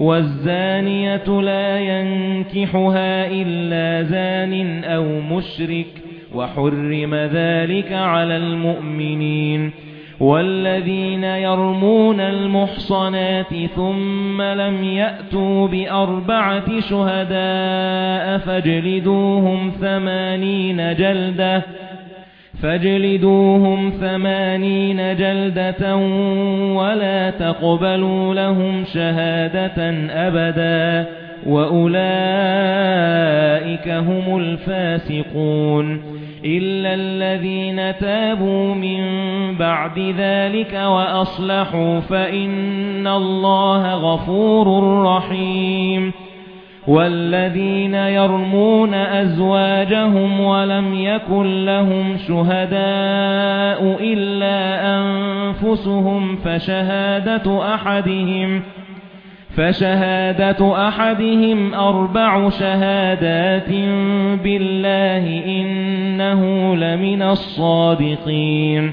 وَالزَّانِيَةُ لَا يَنكِحُهَا إِلَّا زَانٍ أَوْ مُشْرِكٌ وَحُرِّمَ ذَلِكَ عَلَى الْمُؤْمِنِينَ. وَالَّذِينَ يَرْمُونَ الْمُحْصَنَاتِ ثُمَّ لَمْ يَأْتُوا بِأَرْبَعَةِ شُهَدَاءَ فَاجْلِدُوهُمْ ثَمَانِينَ جَلْدَةً فَاجْلِدُوهُمْ ثَمَانِينَ جَلْدَةً وَلَا تَقْبَلُوا لَهُمْ شَهَادَةً أَبَدًا وَأُولَئِكَ هُمُ الْفَاسِقُونَ إِلَّا الَّذِينَ تَابُوا مِن بَعْدِ ذَلِكَ وَأَصْلَحُوا فَإِنَّ اللَّهَ غَفُورٌ رَّحِيمٌ وَالَّذِينَ يَرْمُونَ أَزْوَاجَهُمْ وَلَمْ يَكُن لَّهُمْ شُهَدَاءُ إِلَّا أَنفُسُهُمْ فَشَهَادَةُ أَحَدِهِمْ فَشَهَادَةُ أَحَدِهِمْ أَرْبَعُ شَهَادَاتٍ بِاللَّهِ إِنَّهُ لَمِنَ الصَّادِقِينَ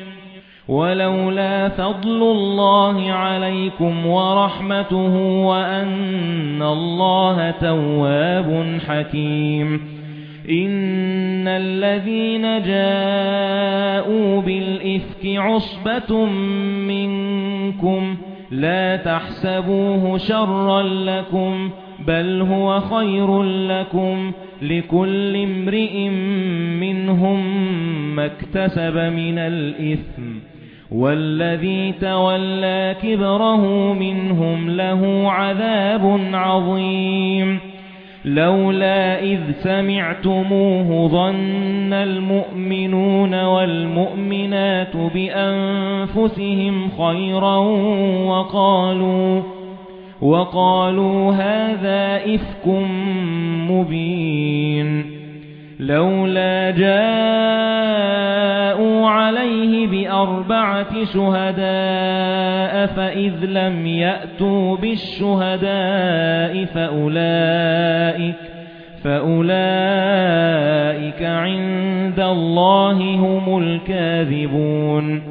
وَلَوْلَا فَضْلُ اللَّهِ عَلَيْكُمْ وَرَحْمَتُهُ وَأَنَّ اللَّهَ تَوَّابٌ حَكِيمٌ. إِنَّ الَّذِينَ جَاءُوا بِالْإِفْكِ عُصْبَةٌ مِنكُمْ لا تحسبوه شرا لكم بل هو خير لكم لكل امرئ منهم ما اكتسب من الإثم. والذي تولى كبره منهم له عذاب عظيم. لولا إذ سمعتموه ظن المؤمنون والمؤمنات بأنفسهم خيرا وقالوا وقالوا هذا إفك مبين. لولا جاءوا عليه بأربعة شهداء فإذ لم يأتوا بالشهداء فأولئك فأولئك عند الله هم الكاذبون.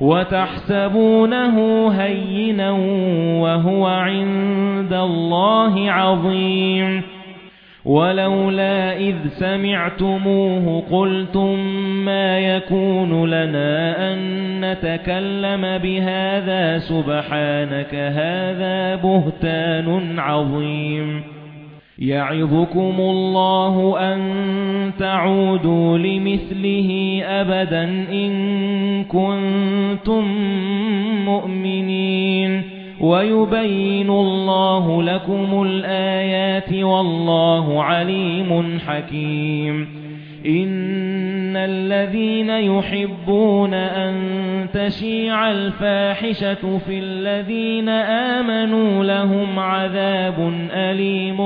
وَتَحْسَبُونَهُ هَيِّنًا وَهُوَ عِندَ اللَّهِ عَظِيمٌ. وَلَوْلَا إِذْ سَمِعْتُمُوهُ قُلْتُم مَّا يَكُونُ لَنَا أَن نَّتَكَلَّمَ بِهَذَا سُبْحَانَكَ هَذَا بُهْتَانٌ عَظِيمٌ. يَعِظُكُمُ اللَّهُ أَن تَعُودُوا لِمِثْلِهِ أَبَدًا إِن كُنتُم مُّؤْمِنِينَ. وَيُبَيِّنُ اللَّهُ لَكُمُ الْآيَاتِ وَاللَّهُ عَلِيمٌ حَكِيمٌ. الَّذِينَ يُحِبُّونَ أَن تَشِيعَ الْفَاحِشَةُ فِي الَّذِينَ آمَنُوا لَهُمْ عَذَابٌ أَلِيمٌ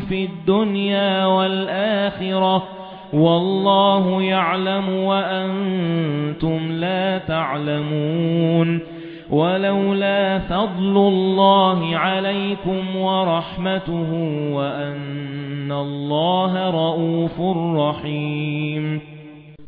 فِي الدُّنْيَا وَالْآخِرَةِ وَاللَّهُ يَعْلَمُ وَأَنتُمْ لَا تَعْلَمُونَ وَلَوْلَا فَضْلُ اللَّهِ عَلَيْكُمْ وَرَحْمَتُهُ وَأَنَّ اللَّهَ رَءُوفٌ رَحِيمٌ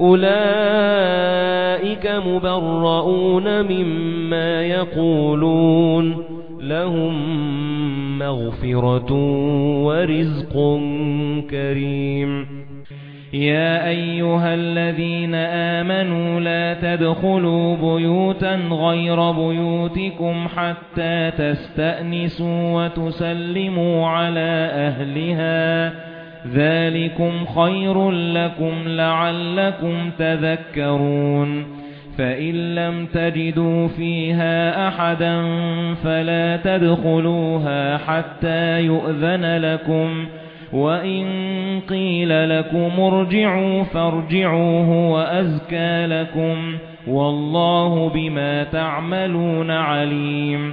أولئك مبرؤون مما يقولون لهم مغفرة ورزق كريم. يا أيها الذين آمنوا لا تدخلوا بيوتا غير بيوتكم حتى تستأنسوا وتسلموا على أهلها ذلكم خير لكم لعلكم تذكرون فإن لم تجدوا فيها أحدا فلا تدخلوها حتى يؤذن لكم وَإِن قِيلَ لَكُمْ ارْجِعُوا فَارْجِعُوا هُوَ أَزْكَى لَكُمْ وَاللَّهُ بِمَا تَعْمَلُونَ عَلِيمٌ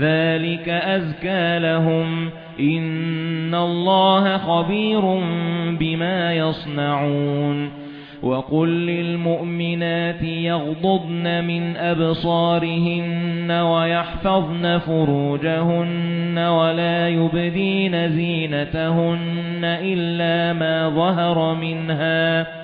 ذَلِكَ أَزْكَى لَهُمْ إِنَّ اللَّهَ خَبِيرٌ بِمَا يَصْنَعُونَ وَقُل لِّلْمُؤْمِنَاتِ يَغْضُضْنَ مِنْ أَبْصَارِهِنَّ وَيَحْفَظْنَ فُرُوجَهُنَّ وَلَا يُبْدِينَ زِينَتَهُنَّ إِلَّا مَا ظَهَرَ مِنْهَا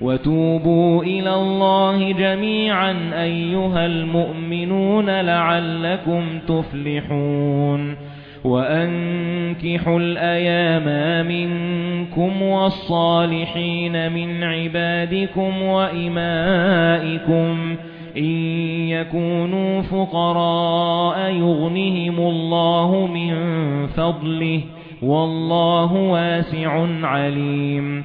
وَتُوبُوا إِلَى اللَّهِ جَمِيعًا أَيُّهَا الْمُؤْمِنُونَ لَعَلَّكُمْ تُفْلِحُونَ وَأَنكِحُوا الْأَيَامَى مِنكُمْ وَالصَّالِحِينَ مِنْ عِبَادِكُمْ وَإِمَائِكُمْ إِن يَكُونُوا فُقَرَاءَ يُغْنِهِمُ اللَّهُ مِن فَضْلِهِ وَاللَّهُ وَاسِعٌ عَلِيمٌ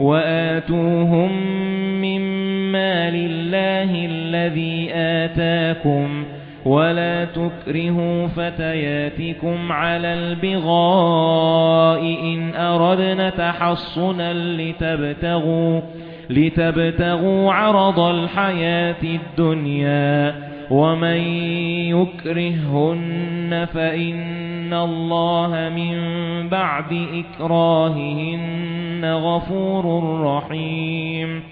وَآتُوهُمْ مِمَّا لِلَّهِ الَّذِي آتَاكُمْ وَلَا تُكْرِهُوا فَتَيَاتِكُمْ عَلَى الْبِغَاءِ إِنْ أَرَدْنَ تَحَصُّنًا لِتَبْتَغُوا لِتَبْتَغُوا عَرَضَ الْحَيَاةِ الدُّنْيَا وَمَن يُكْرِههُّنَّ فَإِنَّ اللَّهَ مِن بَعْدِ إِكْرَاهِهِنَّ غَفُورٌ رَّحِيمٌ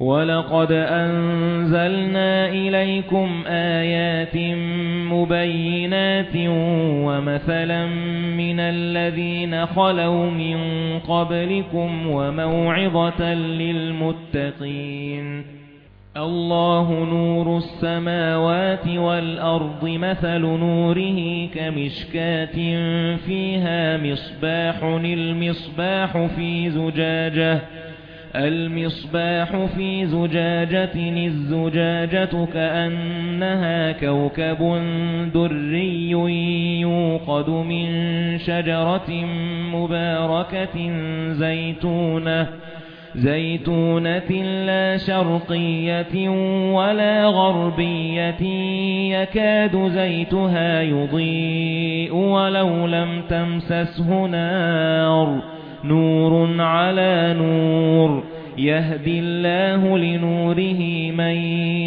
وَلَقَدْ أَنزَلْنَا إِلَيْكُمْ آيَاتٍ مُبَيِّنَاتٍ وَمَثَلًا مِنَ الَّذِينَ خَلَوْا مِن قَبْلِكُمْ وَمَوْعِظَةً لِلْمُتَّقِينَ اللَّهُ نُورُ السَّمَاوَاتِ وَالْأَرْضِ مَثَلُ نُورِهِ كَمِشْكَاةٍ فِيهَا مِصْبَاحٌ الْمِصْبَاحُ فِي زُجَاجَةٍ الْمِصْبَاحُ فِي زُجَاجَةٍ الزُّجَاجَةُ كَأَنَّهَا كَوْكَبٌ دُرِّيٌّ يُوقَدُ مِنْ شَجَرَةٍ مُبَارَكَةٍ زَيْتُونَةٍ. زَيْتُونَةٍ لَا شَرْقِيَّةٍ وَلَا غَرْبِيَّةٍ يَكَادُ زَيْتُهَا يُضِيءُ وَلَوْ لَمْ تَمْسَسْهُ نَارٌ. نُورٌ عَلَى نُورٍ يَهْدِي اللَّهُ لِنُورِهِ مَن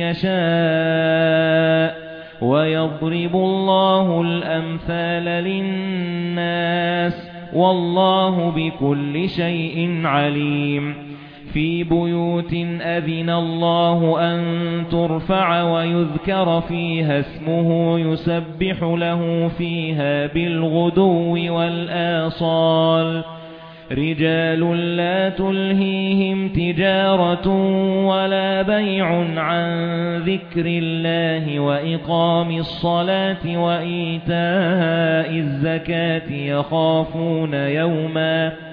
يَشَاءُ وَيَضْرِبُ اللَّهُ الْأَمْثَالَ لِلنَّاسِ وَاللَّهُ بِكُلِّ شَيْءٍ عَلِيمٌ. فِي بُيُوتٍ أَذِنَ اللَّهُ أَن تُرْفَعَ وَيُذْكَرَ فِيهَا اسْمُهُ يُسَبِّحُ لَهُ فِيهَا بِالْغُدُوِّ وَالْآصَالِ. رِجَالٌ لَّا تُلْهِيهِمْ تِجَارَةٌ وَلَا بَيْعٌ عَن ذِكْرِ اللَّهِ وَإِقَامِ الصَّلَاةِ وَإِيتَاءِ الزَّكَاةِ يَخَافُونَ يَوْمًا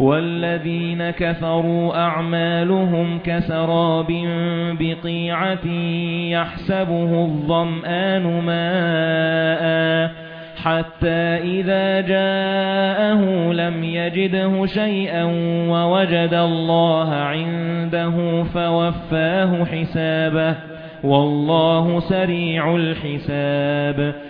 وَالَّذِينَ كَفَرُوا أَعْمَالُهُمْ كَسَرَابٍ بِقِيعَةٍ يَحْسَبُهُ الظَّمْآنُ مَاءً حَتَّى إِذَا جَاءَهُ لَمْ يَجِدْهُ شَيْئًا وَوَجَدَ اللَّهَ عِندَهُ فَوَفَّاهُ حِسَابَهُ وَاللَّهُ سَرِيعُ الْحِسَابِ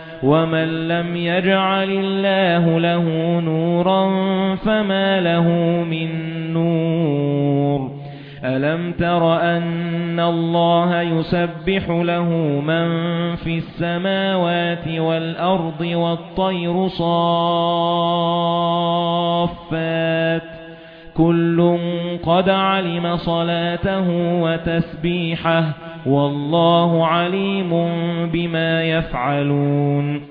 وَمَن لَّمْ يَجْعَلِ اللَّهُ لَهُ نُورًا فَمَا لَهُ مِن نُّورٍ أَلَمْ تَرَ أَنَّ اللَّهَ يُسَبِّحُ لَهُ مَن فِي السَّمَاوَاتِ وَالْأَرْضِ وَالطَّيْرُ صَافَّاتٍ كُلٌّ قَدْ عَلِمَ صَلَاتَهُ وَتَسْبِيحَهُ وَاللَّهُ عَلِيمٌ بِمَا يَفْعَلُونَ.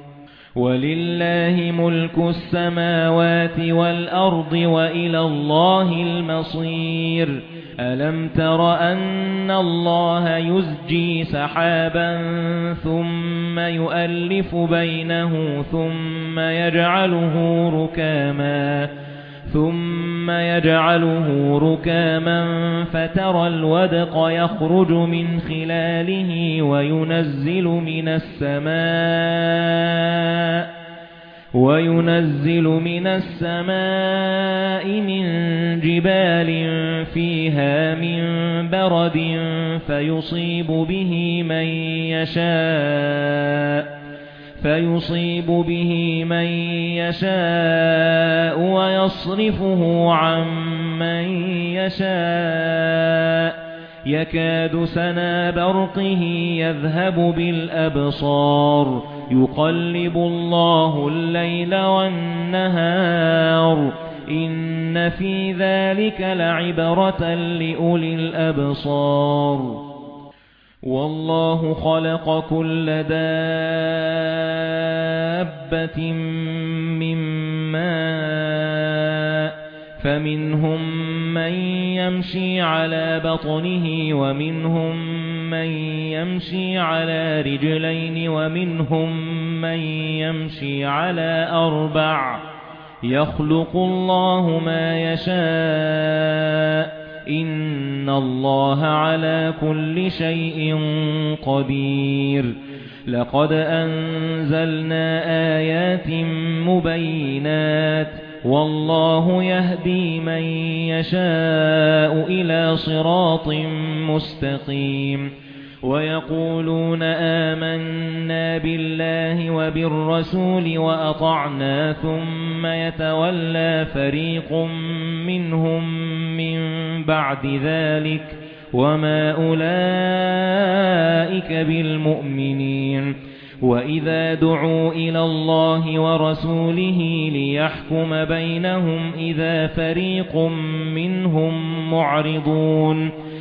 وَلِلَّهِ مُلْكُ السَّمَاوَاتِ وَالْأَرْضِ وَإِلَى اللَّهِ الْمَصِيرُ. أَلَمْ تَرَ أَنَّ اللَّهَ يُزْجِي سَحَابًا ثُمَّ يُؤَلِّفُ بَيْنَهُ ثُمَّ يَجْعَلُهُ رُكَامًا؟ ثُمَّ يَجْعَلُهُ رُكَامًا فَتَرَى الْوَدْقَ يَخْرُجُ مِنْ خِلَالِهِ وَيُنَزِّلُ مِنَ السَّمَاءِ وَيُنَزِّلُ مِنَ السَّمَاءِ مِن جِبَالٍ فِيهَا مِن بَرَدٍ فَيُصِيبُ بِهِ مَن يَشَاءُ فَيُصِيبُ بِهِ مَن يَشَاءُ وَيَصْرِفُهُ عَن مَّن يَشَاءُ. يَكَادُ سَنَا بَرْقِهِ يَذْهَبُ بِالْأَبْصَارِ. يُقَلِّبُ اللَّهُ اللَّيْلَ وَالنَّهَارَ. إِنَّ فِي ذَلِكَ لَعِبْرَةً لِأُولِي الْأَبْصَارِ. وَاللَّهُ خَلَقَ كُلَّ دَابَّةٍ مِّن مَّاءٍ فَمِنْهُم مَّن يَمْشِي عَلَى بَطْنِهِ وَمِنْهُم مَّن يَمْشِي عَلَى رِجْلَيْنِ وَمِنْهُم مَّن يَمْشِي عَلى أَرْبَعٍ. يَخْلُقُ اللَّهُ مَا يَشَاءُ إِنَّ اللَّهَ عَلَى كُلِّ شَيْءٍ قَدِيرٌ. لَقَدْ أَنزَلْنَا آيَاتٍ مُبَيِّنَاتٍ. وَاللَّهُ يَهْدِي مَن يَشَاءُ إِلَى صِرَاطٍ مُسْتَقِيمٍ. وَيَقُولُونَ آمَنَّا بِاللَّهِ وَبِالرَّسُولِ وَأَطَعْنَا ثُمَّ يَتَوَلَّى فَرِيقٌ مِنْهُمْ مِنْ بَعْدِ ذَلِكَ وَمَا أُولَئِكَ بِالْمُؤْمِنِينَ وَإِذَا دُعُوا إِلَى اللَّهِ وَرَسُولِهِ لِيَحْكُمَ بَيْنَهُمْ إِذَا فَرِيقٌ مِنْهُمْ مُعْرِضُونَ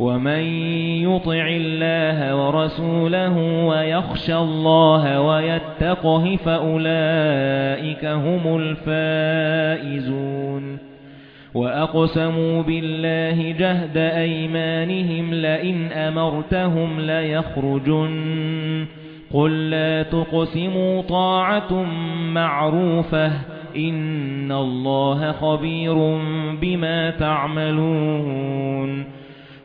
وَمَن يُطِعِ اللَّهَ وَرَسُولَهُ وَيَخْشَ اللَّهَ وَيَتَّقْهِ فَأُولَئِكَ هُمُ الْفَائِزُونَ وَأَقْسَمُوا بِاللَّهِ جَهْدَ أَيْمَانِهِمْ لَئِنْ أَمَرْتَهُمْ لَيَخْرُجُنَّ قُل لَّا تُقْسِمُوا طَاعَةٌ مَّعْرُوفَةٌ إِنَّ اللَّهَ خَبِيرٌ بِمَا تَعْمَلُونَ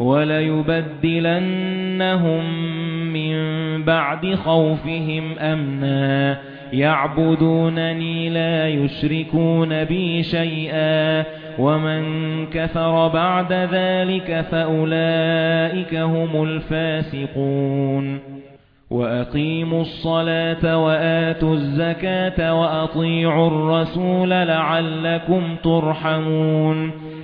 وَلَيُبَدِّلَنَّهُم مِّن بَعْدِ خَوْفِهِمْ أَمْنًا. يَعْبُدُونَنِي لَا يُشْرِكُونَ بِي شَيْئًا. وَمَن كَفَرَ بَعْدَ ذَلِكَ فَأُولَئِكَ هُمُ الْفَاسِقُونَ. وَأَقِيمُوا الصَّلَاةَ وَآتُوا الزَّكَاةَ وَأَطِيعُوا الرَّسُولَ لَعَلَّكُمْ تُرْحَمُونَ.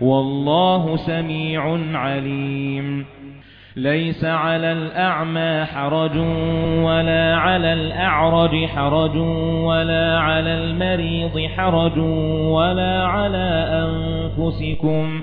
وَاللَّهُ سَمِيعٌ عَلِيمٌ. لَيْسَ عَلَى الْأَعْمَى حَرَجٌ وَلَا عَلَى الْأَعْرَجِ حَرَجٌ وَلَا عَلَى الْمَرِيضِ حَرَجٌ وَلَا عَلَى أَنفُسِكُمْ.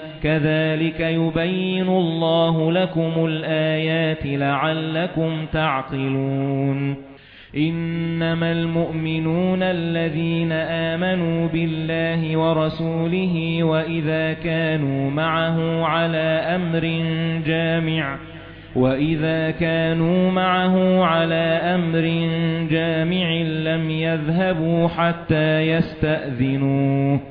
كَذَلِكَ يُبَيِّنُ اللَّهُ لَكُمُ الْآيَاتِ لَعَلَّكُمْ تَعْقِلُونَ. إِنَّمَا الْمُؤْمِنُونَ الَّذِينَ آمَنُوا بِاللَّهِ وَرَسُولِهِ وَإِذَا كَانُوا مَعَهُ عَلَى أَمْرٍ جَامِعٍ وَإِذَا كَانُوا مَعَهُ عَلَى أَمْرٍ جَامِعٍ لَّمْ يَذْهَبُوا حَتَّى يَسْتَأْذِنُوهُ.